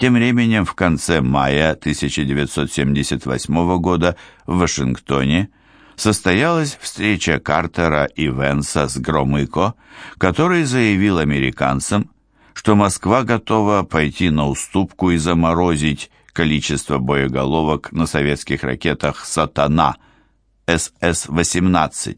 Тем временем в конце мая 1978 года в Вашингтоне состоялась встреча Картера и Венса с Громыко, который заявил американцам, что Москва готова пойти на уступку и заморозить количество боеголовок на советских ракетах «Сатана» СС-18.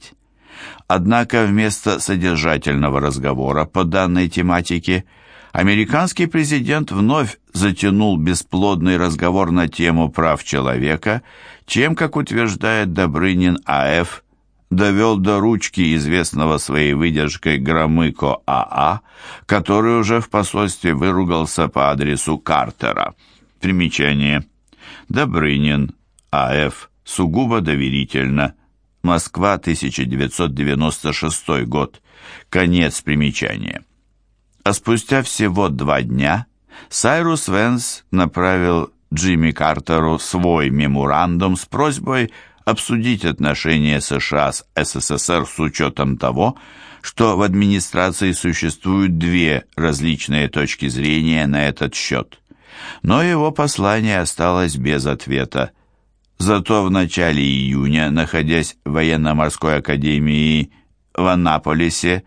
Однако вместо содержательного разговора по данной тематике американский президент вновь затянул бесплодный разговор на тему прав человека, чем, как утверждает Добрынин А.Ф., довел до ручки известного своей выдержкой Громыко А.А., который уже в посольстве выругался по адресу Картера. Примечание. Добрынин А.Ф. Сугубо доверительно. Москва, 1996 год. Конец примечания. А спустя всего два дня Сайрус Венс направил Джимми Картеру свой меморандум с просьбой обсудить отношения США с СССР с учетом того, что в администрации существуют две различные точки зрения на этот счет. Но его послание осталось без ответа. Зато в начале июня, находясь в военно-морской академии в Аннаполисе,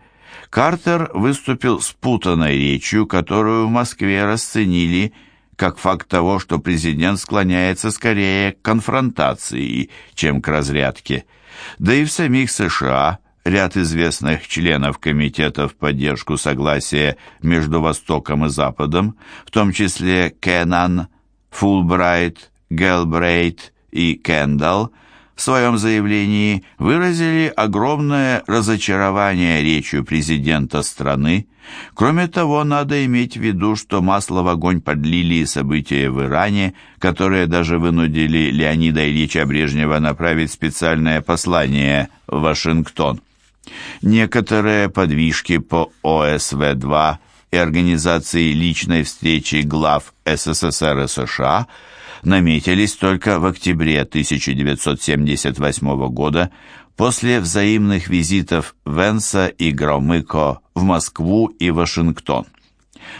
Картер выступил с путанной речью, которую в Москве расценили как факт того, что президент склоняется скорее к конфронтации, чем к разрядке. Да и в самих США ряд известных членов комитета в поддержку согласия между Востоком и Западом, в том числе Кеннан, Фулбрайт, Гелбрейт, и Кендалл в своем заявлении выразили огромное разочарование речью президента страны. Кроме того, надо иметь в виду, что масло в огонь подлили события в Иране, которые даже вынудили Леонида Ильича Брежнева направить специальное послание в Вашингтон. Некоторые подвижки по ОСВ-2 и организации личной встречи глав СССР и США – наметились только в октябре 1978 года после взаимных визитов Венса и Громыко в Москву и Вашингтон.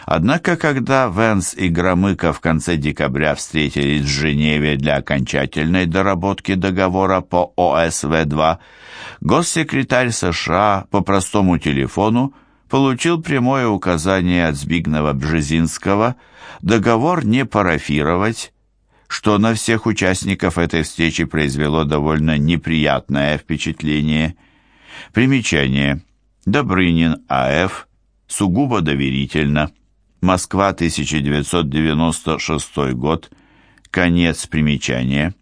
Однако, когда Венс и Громыко в конце декабря встретились в Женеве для окончательной доработки договора по ОСВ-2, госсекретарь США по простому телефону получил прямое указание от Збигнева Бжезинского договор не парафировать, что на всех участников этой встречи произвело довольно неприятное впечатление. Примечание. Добрынин А.Ф. Сугубо доверительно. Москва, 1996 год. Конец примечания.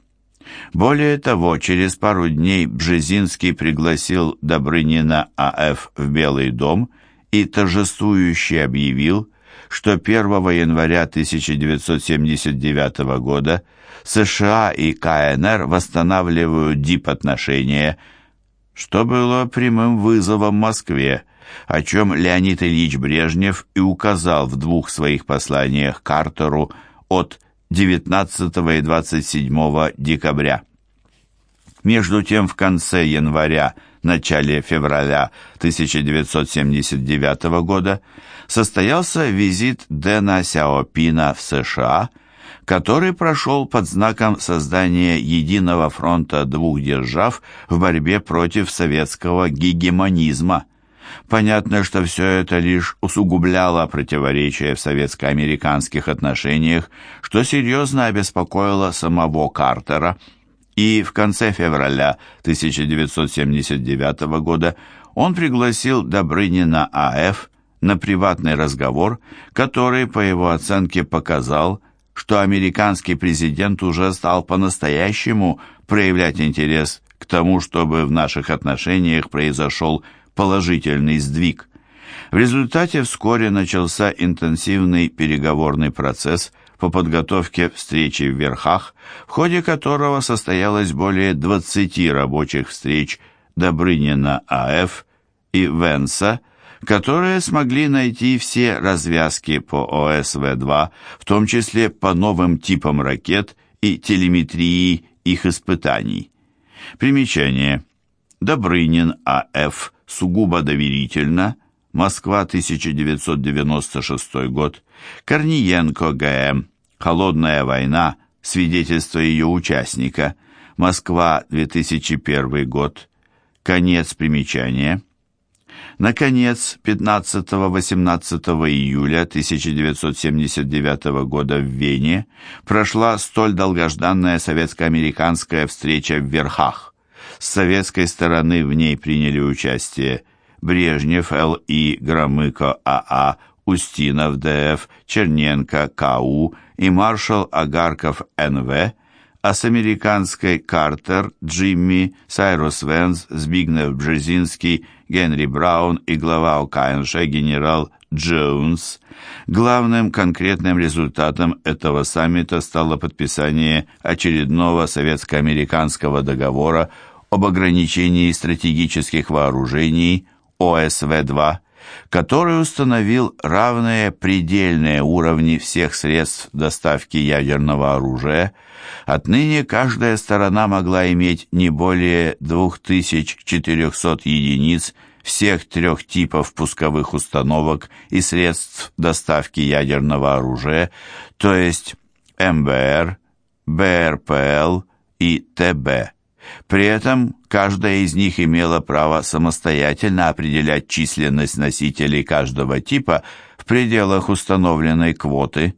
Более того, через пару дней Бжезинский пригласил Добрынина А.Ф. в Белый дом и торжествующе объявил, что 1 января 1979 года США и КНР восстанавливают дипотношения, что было прямым вызовом Москве, о чем Леонид Ильич Брежнев и указал в двух своих посланиях Картеру от 19 и 27 декабря. Между тем, в конце января, начале февраля 1979 года состоялся визит Дэна Сяопина в США, который прошел под знаком создания единого фронта двух держав в борьбе против советского гегемонизма. Понятно, что все это лишь усугубляло противоречия в советско-американских отношениях, что серьезно обеспокоило самого Картера – и в конце февраля 1979 года он пригласил Добрынина А.Ф. на приватный разговор, который, по его оценке, показал, что американский президент уже стал по-настоящему проявлять интерес к тому, чтобы в наших отношениях произошел положительный сдвиг. В результате вскоре начался интенсивный переговорный процесс – по подготовке встречи в Верхах, в ходе которого состоялось более 20 рабочих встреч Добрынина А.Ф. и Венса, которые смогли найти все развязки по ОСВ-2, в том числе по новым типам ракет и телеметрии их испытаний. Примечание. Добрынин А.Ф. сугубо доверительно, Москва, 1996 год, Корниенко Г.М. Холодная война, свидетельство ее участника, Москва, 2001 год, конец примечания. Наконец, 15-18 июля 1979 года в Вене прошла столь долгожданная советско-американская встреча в Верхах. С советской стороны в ней приняли участие Брежнев Л.И., Громыко А.А., Устинов Д.Ф., Черненко К.У. и маршал Агарков Н.В., а с американской Картер, Джимми, Сайрус Венс, Збигнев Бжезинский, Генри Браун и глава ОКНШ генерал Джонс. Главным конкретным результатом этого саммита стало подписание очередного советско-американского договора об ограничении стратегических вооружений ОСВ-2, который установил равные предельные уровни всех средств доставки ядерного оружия. Отныне каждая сторона могла иметь не более 2400 единиц всех трех типов пусковых установок и средств доставки ядерного оружия, то есть МБР, БРПЛ и ТБ. При этом каждая из них имела право самостоятельно определять численность носителей каждого типа в пределах установленной квоты.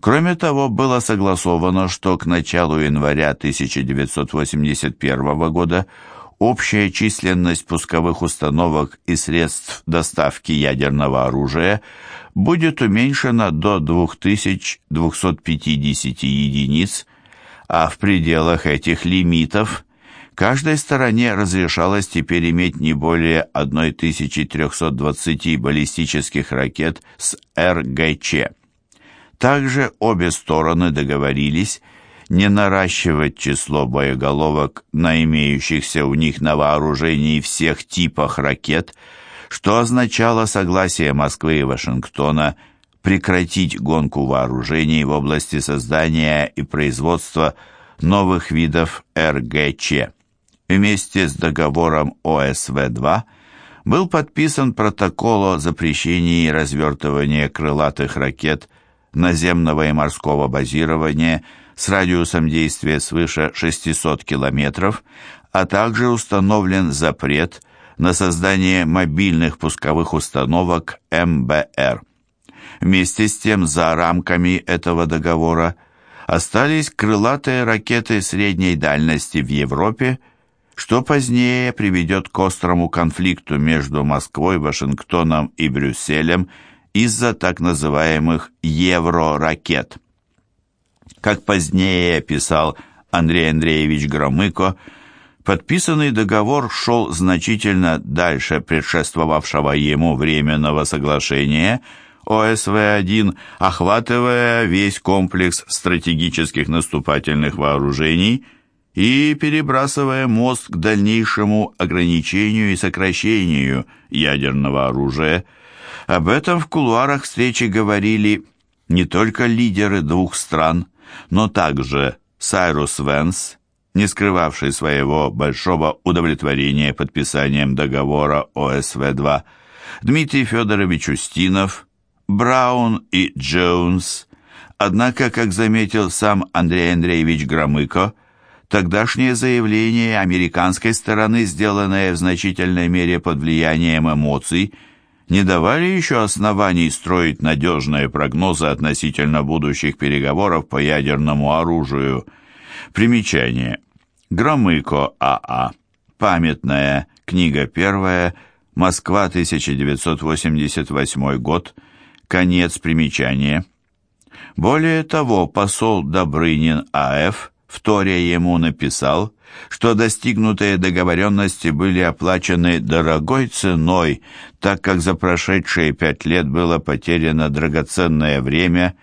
Кроме того, было согласовано, что к началу января 1981 года общая численность пусковых установок и средств доставки ядерного оружия будет уменьшена до 2250 единиц, а в пределах этих лимитов Каждой стороне разрешалось теперь иметь не более 1320 баллистических ракет с РГЧ. Также обе стороны договорились не наращивать число боеголовок на имеющихся у них на вооружении всех типах ракет, что означало согласие Москвы и Вашингтона прекратить гонку вооружений в области создания и производства новых видов РГЧ. Вместе с договором ОСВ-2 был подписан протокол о запрещении развертывания крылатых ракет наземного и морского базирования с радиусом действия свыше 600 километров, а также установлен запрет на создание мобильных пусковых установок МБР. Вместе с тем, за рамками этого договора остались крылатые ракеты средней дальности в Европе что позднее приведет к острому конфликту между Москвой, Вашингтоном и Брюсселем из-за так называемых «евроракет». Как позднее писал Андрей Андреевич Громыко, подписанный договор шел значительно дальше предшествовавшего ему временного соглашения ОСВ-1, охватывая весь комплекс стратегических наступательных вооружений – и перебрасывая мост к дальнейшему ограничению и сокращению ядерного оружия. Об этом в кулуарах встречи говорили не только лидеры двух стран, но также Сайрус Венс, не скрывавший своего большого удовлетворения подписанием договора ОСВ-2, Дмитрий Федорович Устинов, Браун и Джонс. Однако, как заметил сам Андрей Андреевич Громыко, Тогдашнее заявление американской стороны, сделанное в значительной мере под влиянием эмоций, не давали еще оснований строить надежные прогнозы относительно будущих переговоров по ядерному оружию. Примечание. Громыко А.А. Памятная. Книга первая. Москва, 1988 год. Конец примечания. Более того, посол Добрынин А.Ф вторя ему написал, что достигнутые договоренности были оплачены дорогой ценой, так как за прошедшие пять лет было потеряно драгоценное время,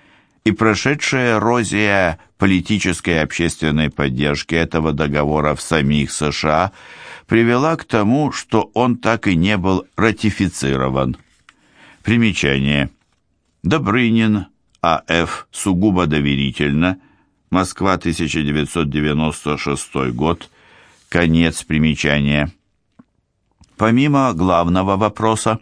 и прошедшая эрозия политической и общественной поддержки этого договора в самих США привела к тому, что он так и не был ратифицирован. Примечание. Добрынин, А.Ф. сугубо доверительно – Москва, 1996 год. Конец примечания. Помимо главного вопроса,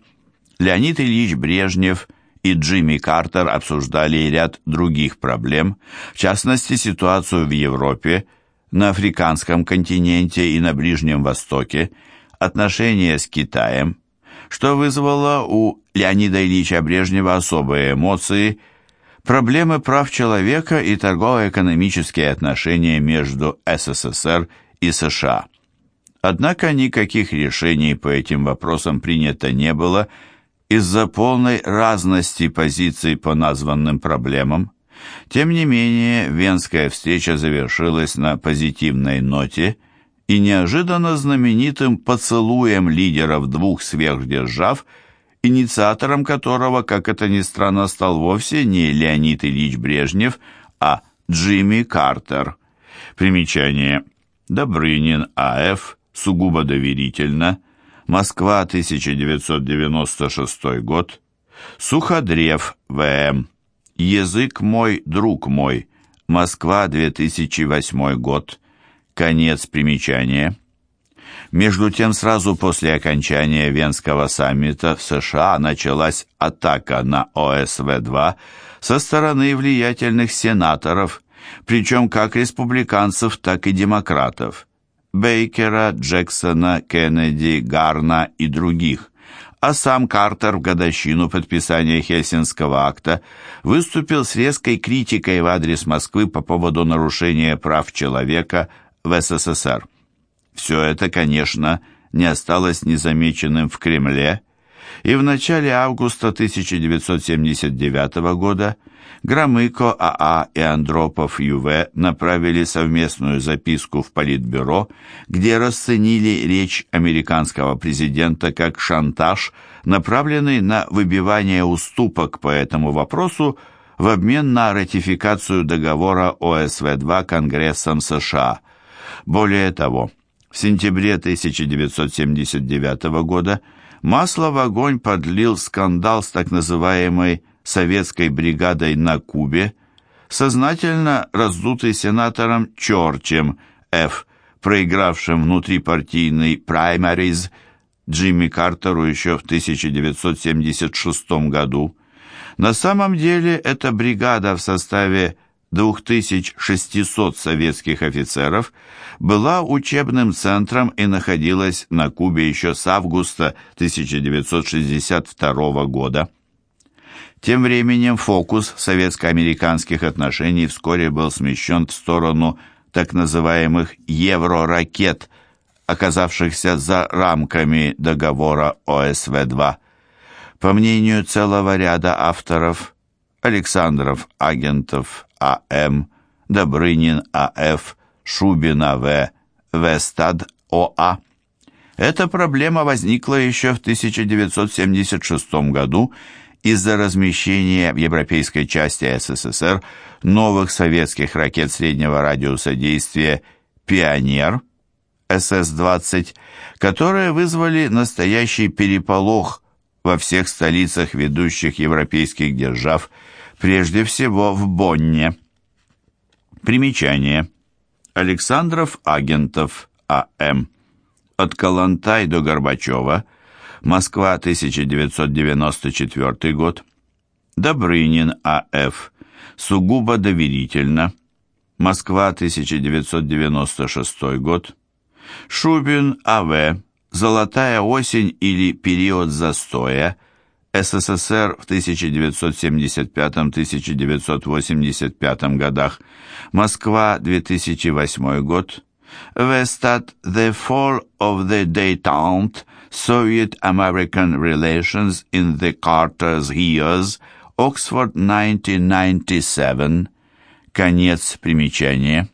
Леонид Ильич Брежнев и Джимми Картер обсуждали ряд других проблем, в частности ситуацию в Европе, на африканском континенте и на Ближнем Востоке, отношения с Китаем, что вызвало у Леонида Ильича Брежнева особые эмоции, проблемы прав человека и торгово-экономические отношения между СССР и США. Однако никаких решений по этим вопросам принято не было из-за полной разности позиций по названным проблемам. Тем не менее, Венская встреча завершилась на позитивной ноте и неожиданно знаменитым поцелуем лидеров двух сверхдержав, инициатором которого, как это ни странно, стал вовсе не Леонид Ильич Брежнев, а Джимми Картер. Примечание. Добрынин А.Ф. Сугубо доверительно. Москва, 1996 год. Суходрев В.М. Язык мой, друг мой. Москва, 2008 год. Конец примечания. Между тем, сразу после окончания Венского саммита в США началась атака на ОСВ-2 со стороны влиятельных сенаторов, причем как республиканцев, так и демократов. Бейкера, Джексона, Кеннеди, Гарна и других а сам Картер в годовщину подписания Хельсинского акта выступил с резкой критикой в адрес Москвы по поводу нарушения прав человека в СССР. Все это, конечно, не осталось незамеченным в Кремле, и в начале августа 1979 года Громыко АА и Андропов ЮВ направили совместную записку в Политбюро, где расценили речь американского президента как шантаж, направленный на выбивание уступок по этому вопросу в обмен на ратификацию договора ОСВ-2 Конгрессом США. Более того, в сентябре 1979 года масло в огонь подлил скандал с так называемой советской бригадой на Кубе, сознательно раздутый сенатором Чорчем Ф., проигравшим внутрипартийный праймариз Джимми Картеру еще в 1976 году. На самом деле эта бригада в составе 2600 советских офицеров была учебным центром и находилась на Кубе еще с августа 1962 года. Тем временем фокус советско-американских отношений вскоре был смещен в сторону так называемых «евроракет», оказавшихся за рамками договора ОСВ-2. По мнению целого ряда авторов, Александров, Агентов, А.М., Добрынин, А.Ф., Шубин, А.В., Вестад, О.А., эта проблема возникла еще в 1976 году из-за размещения в европейской части СССР новых советских ракет среднего радиуса действия «Пионер» СС-20, которые вызвали настоящий переполох во всех столицах ведущих европейских держав, прежде всего в Бонне. Примечание. Александров Агентов А.М. От Калантай до Горбачева – Москва, 1994 год. Добрынин А.Ф. Сугубо доверительно. Москва, 1996 год. Шубин А.В. Золотая осень или период застоя. СССР в 1975-1985 годах. Москва, 2008 год. Вестат The Fall of the Détente Soviet-American Relations in the Carter's Years, Oxford 1997, конец примечания.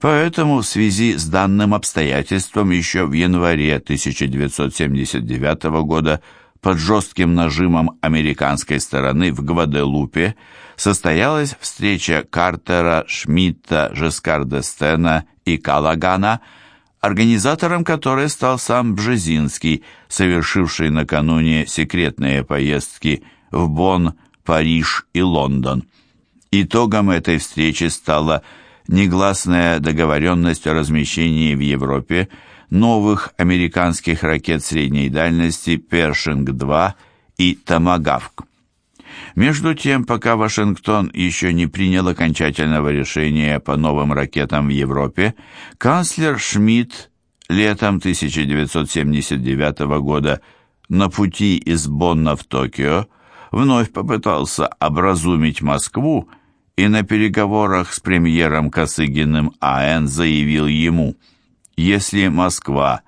Поэтому в связи с данным обстоятельством еще в январе 1979 года под жестким нажимом американской стороны в Гваделупе состоялась встреча Картера, Шмидта, Жескарда Стена и Калагана – организатором которой стал сам Бжезинский, совершивший накануне секретные поездки в Бонн, Париж и Лондон. Итогом этой встречи стала негласная договоренность о размещении в Европе новых американских ракет средней дальности «Першинг-2» и «Томагавк». Между тем, пока Вашингтон еще не принял окончательного решения по новым ракетам в Европе, канцлер Шмидт летом 1979 года на пути из Бонна в Токио вновь попытался образумить Москву и на переговорах с премьером Косыгиным А.Н. заявил ему, «Если Москва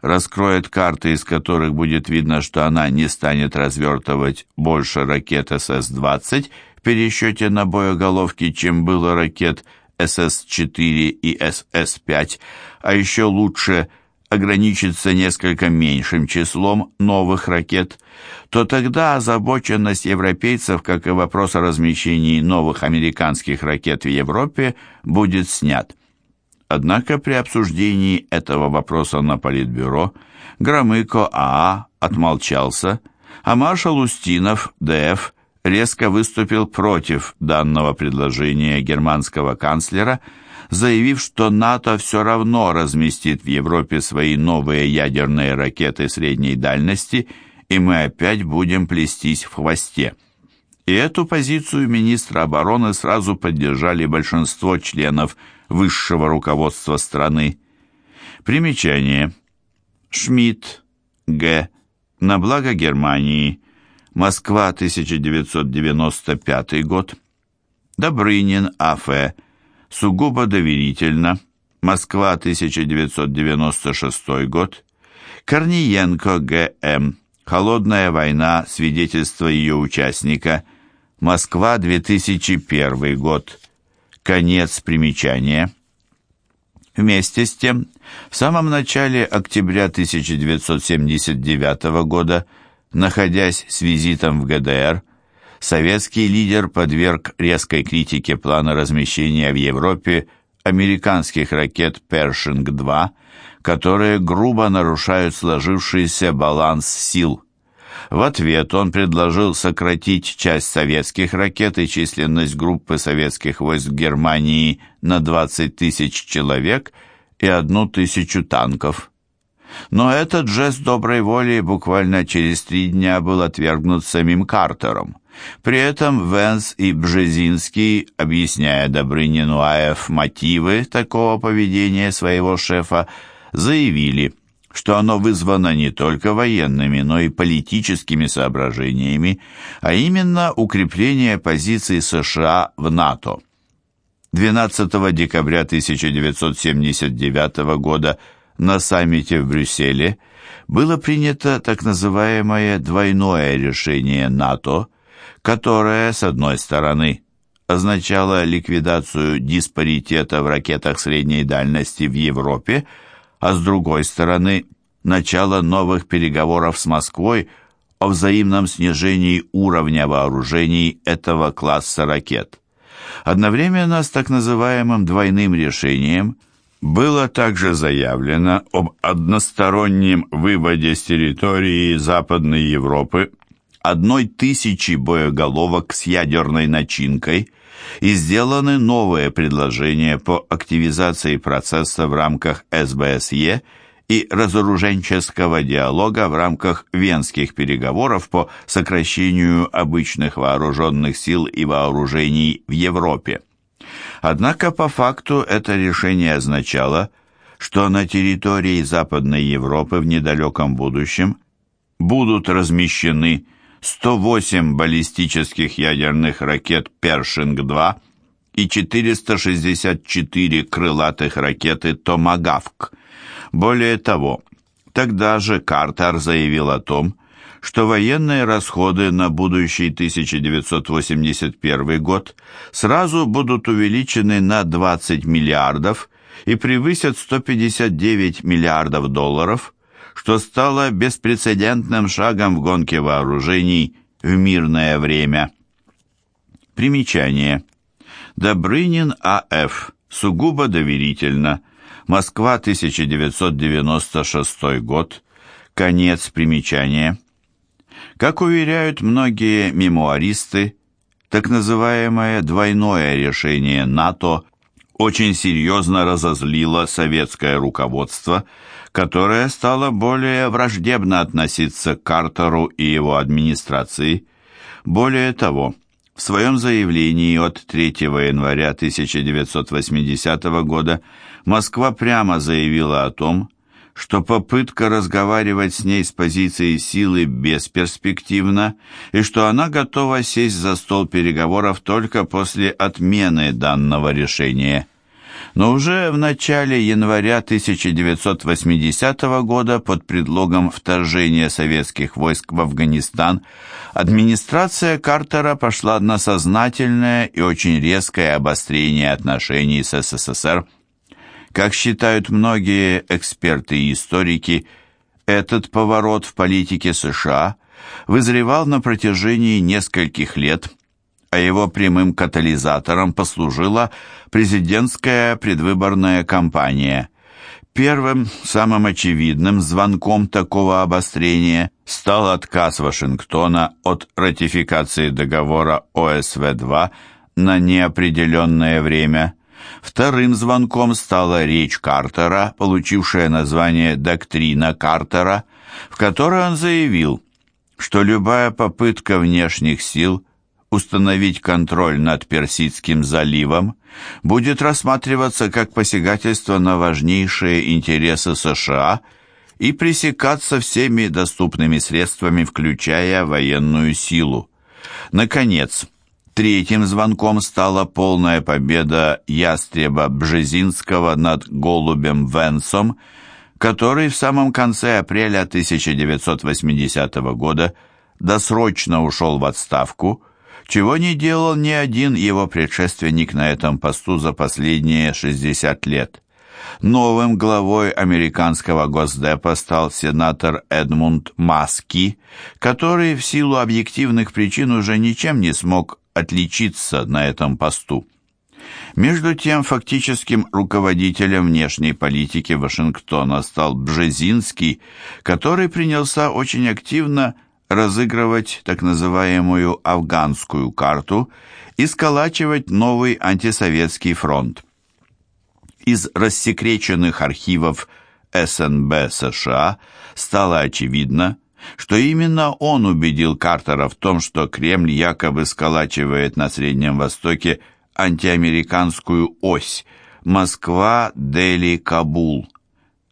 раскроет карты, из которых будет видно, что она не станет развертывать больше ракет СС-20 в пересчете на боеголовки, чем было ракет СС-4 и СС-5, а еще лучше ограничиться несколько меньшим числом новых ракет, то тогда озабоченность европейцев, как и вопрос о размещении новых американских ракет в Европе, будет снят. Однако при обсуждении этого вопроса на Политбюро Громыко АА отмолчался, а маршал Устинов, ДФ, резко выступил против данного предложения германского канцлера, заявив, что НАТО все равно разместит в Европе свои новые ядерные ракеты средней дальности, и мы опять будем плестись в хвосте. И эту позицию министра обороны сразу поддержали большинство членов высшего руководства страны. Примечание. Шмидт, Г. На благо Германии. Москва, 1995 год. Добрынин, А.Ф. Сугубо доверительно. Москва, 1996 год. Корниенко, Г.М. Холодная война. Свидетельство ее участника. Москва, 2001 год. Конец примечания. Вместе с тем, в самом начале октября 1979 года, находясь с визитом в ГДР, советский лидер подверг резкой критике плана размещения в Европе американских ракет «Першинг-2», которые грубо нарушают сложившийся баланс сил – в ответ он предложил сократить часть советских ракет и численность группы советских войск Германии на 20 тысяч человек и одну тысячу танков. Но этот жест доброй воли буквально через три дня был отвергнут самим Картером. При этом Венс и Бжезинский, объясняя Добрынину АФ мотивы такого поведения своего шефа, заявили – что оно вызвано не только военными, но и политическими соображениями, а именно укрепление позиций США в НАТО. 12 декабря 1979 года на саммите в Брюсселе было принято так называемое двойное решение НАТО, которое, с одной стороны, означало ликвидацию диспаритета в ракетах средней дальности в Европе, а с другой стороны, начало новых переговоров с Москвой о взаимном снижении уровня вооружений этого класса ракет. Одновременно с так называемым двойным решением было также заявлено об одностороннем выводе с территории Западной Европы одной тысячи боеголовок с ядерной начинкой и сделаны новые предложения по активизации процесса в рамках СБСЕ и разоруженческого диалога в рамках венских переговоров по сокращению обычных вооруженных сил и вооружений в Европе. Однако по факту это решение означало, что на территории Западной Европы в недалеком будущем будут размещены 108 баллистических ядерных ракет «Першинг-2» и 464 крылатых ракеты «Томагавк». Более того, тогда же Картер заявил о том, что военные расходы на будущий 1981 год сразу будут увеличены на 20 миллиардов и превысят 159 миллиардов долларов – что стало беспрецедентным шагом в гонке вооружений в мирное время. Примечание. Добрынин А.Ф. Сугубо доверительно. Москва, 1996 год. Конец примечания. Как уверяют многие мемуаристы, так называемое двойное решение НАТО очень серьезно разозлило советское руководство – которая стала более враждебно относиться к Картеру и его администрации. Более того, в своем заявлении от 3 января 1980 года Москва прямо заявила о том, что попытка разговаривать с ней с позиции силы бесперспективна и что она готова сесть за стол переговоров только после отмены данного решения. Но уже в начале января 1980 года под предлогом вторжения советских войск в Афганистан администрация Картера пошла на сознательное и очень резкое обострение отношений с СССР. Как считают многие эксперты и историки, этот поворот в политике США вызревал на протяжении нескольких лет – а его прямым катализатором послужила президентская предвыборная кампания. Первым, самым очевидным звонком такого обострения стал отказ Вашингтона от ратификации договора ОСВ-2 на неопределенное время. Вторым звонком стала речь Картера, получившая название «Доктрина Картера», в которой он заявил, что любая попытка внешних сил – установить контроль над Персидским заливом будет рассматриваться как посягательство на важнейшие интересы США и пресекаться всеми доступными средствами, включая военную силу. Наконец, третьим звонком стала полная победа ястреба Бжезинского над голубем Венсом, который в самом конце апреля 1980 года досрочно ушел в отставку, чего не делал ни один его предшественник на этом посту за последние 60 лет. Новым главой американского Госдепа стал сенатор Эдмунд Маски, который в силу объективных причин уже ничем не смог отличиться на этом посту. Между тем, фактическим руководителем внешней политики Вашингтона стал Бжезинский, который принялся очень активно разыгрывать так называемую афганскую карту и сколачивать новый антисоветский фронт. Из рассекреченных архивов СНБ США стало очевидно, что именно он убедил Картера в том, что Кремль якобы сколачивает на Среднем Востоке антиамериканскую ось Москва-Дели-Кабул –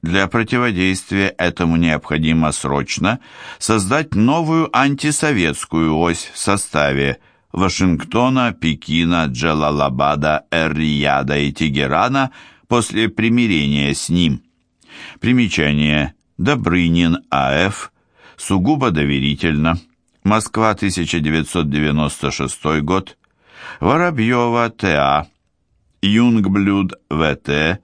для противодействия этому необходимо срочно создать новую антисоветскую ось в составе Вашингтона, Пекина, Джалалабада, Эр-Рияда и Тегерана после примирения с ним. Примечание. Добрынин А.Ф. Сугубо доверительно. Москва, 1996 год. Воробьева Т.А. Юнгблюд В.Т.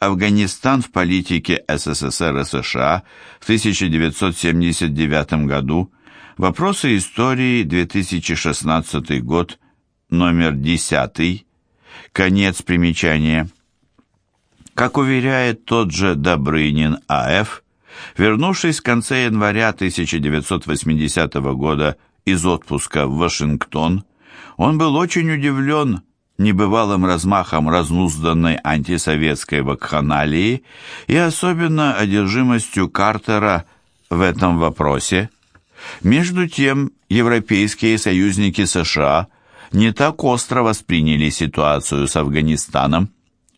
Афганистан в политике СССР и США в 1979 году. Вопросы истории, 2016 год, номер 10. Конец примечания. Как уверяет тот же Добрынин А.Ф., вернувшись в конце января 1980 года из отпуска в Вашингтон, он был очень удивлен небывалым размахом разнузданной антисоветской вакханалии и особенно одержимостью Картера в этом вопросе. Между тем, европейские союзники США не так остро восприняли ситуацию с Афганистаном.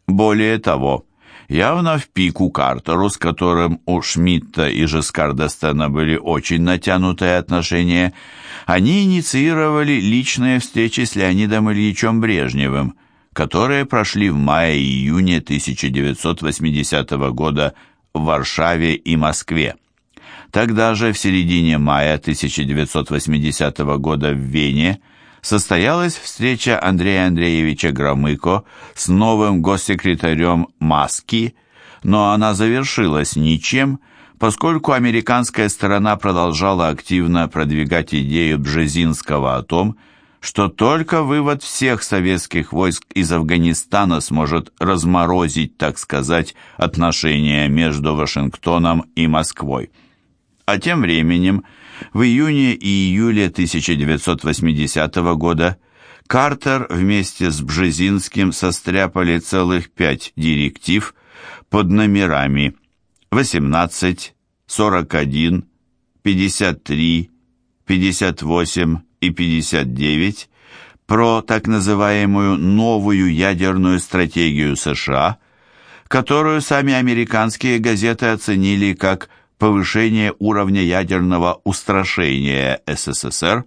Более того, явно в пику Картеру, с которым у Шмидта и Жескарда Стена были очень натянутые отношения, они инициировали личные встречи с Леонидом Ильичем Брежневым, которые прошли в мае-июне 1980 года в Варшаве и Москве. Тогда же, в середине мая 1980 года в Вене, состоялась встреча Андрея Андреевича Громыко с новым госсекретарем Маски, но она завершилась ничем, поскольку американская сторона продолжала активно продвигать идею Бжезинского о том, что только вывод всех советских войск из Афганистана сможет разморозить, так сказать, отношения между Вашингтоном и Москвой. А тем временем, в июне и июле 1980 года Картер вместе с Бжезинским состряпали целых пять директив под номерами 18, 41, 53, 58, и 59 про так называемую новую ядерную стратегию США, которую сами американские газеты оценили как повышение уровня ядерного устрашения СССР,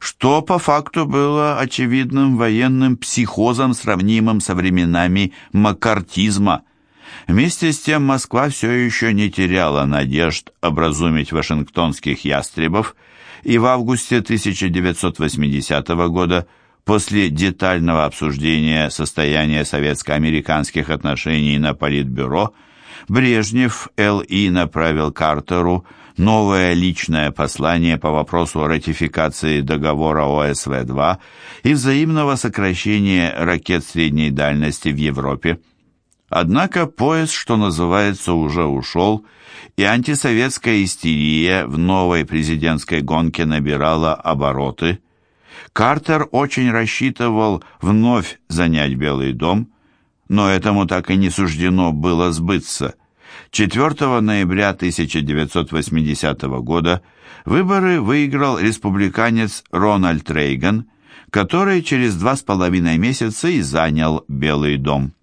что по факту было очевидным военным психозом, сравнимым со временами маккартизма. Вместе с тем Москва все еще не теряла надежд образумить вашингтонских ястребов, и в августе 1980 года после детального обсуждения состояния советско-американских отношений на Политбюро Брежнев Л.И. направил Картеру новое личное послание по вопросу ратификации договора ОСВ-2 и взаимного сокращения ракет средней дальности в Европе. Однако поезд, что называется, уже ушел, и антисоветская истерия в новой президентской гонке набирала обороты. Картер очень рассчитывал вновь занять Белый дом, но этому так и не суждено было сбыться. 4 ноября 1980 года выборы выиграл республиканец Рональд Рейган, который через два с половиной месяца и занял Белый дом.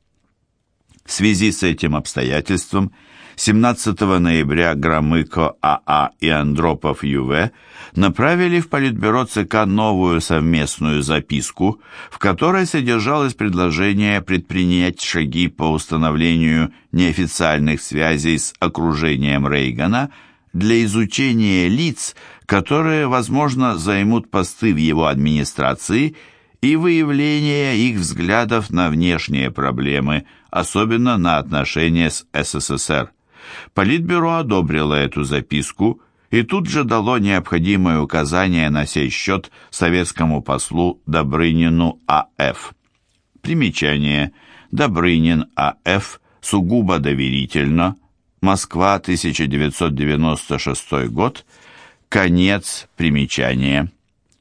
В связи с этим обстоятельством 17 ноября Громыко АА и Андропов ЮВ направили в Политбюро ЦК новую совместную записку, в которой содержалось предложение предпринять шаги по установлению неофициальных связей с окружением Рейгана для изучения лиц, которые, возможно, займут посты в его администрации и выявления их взглядов на внешние проблемы, особенно на отношения с СССР. Политбюро одобрило эту записку и тут же дало необходимое указание на сей счет советскому послу Добрынину А.Ф. Примечание. Добрынин А.Ф. сугубо доверительно. Москва, 1996 год. Конец примечания.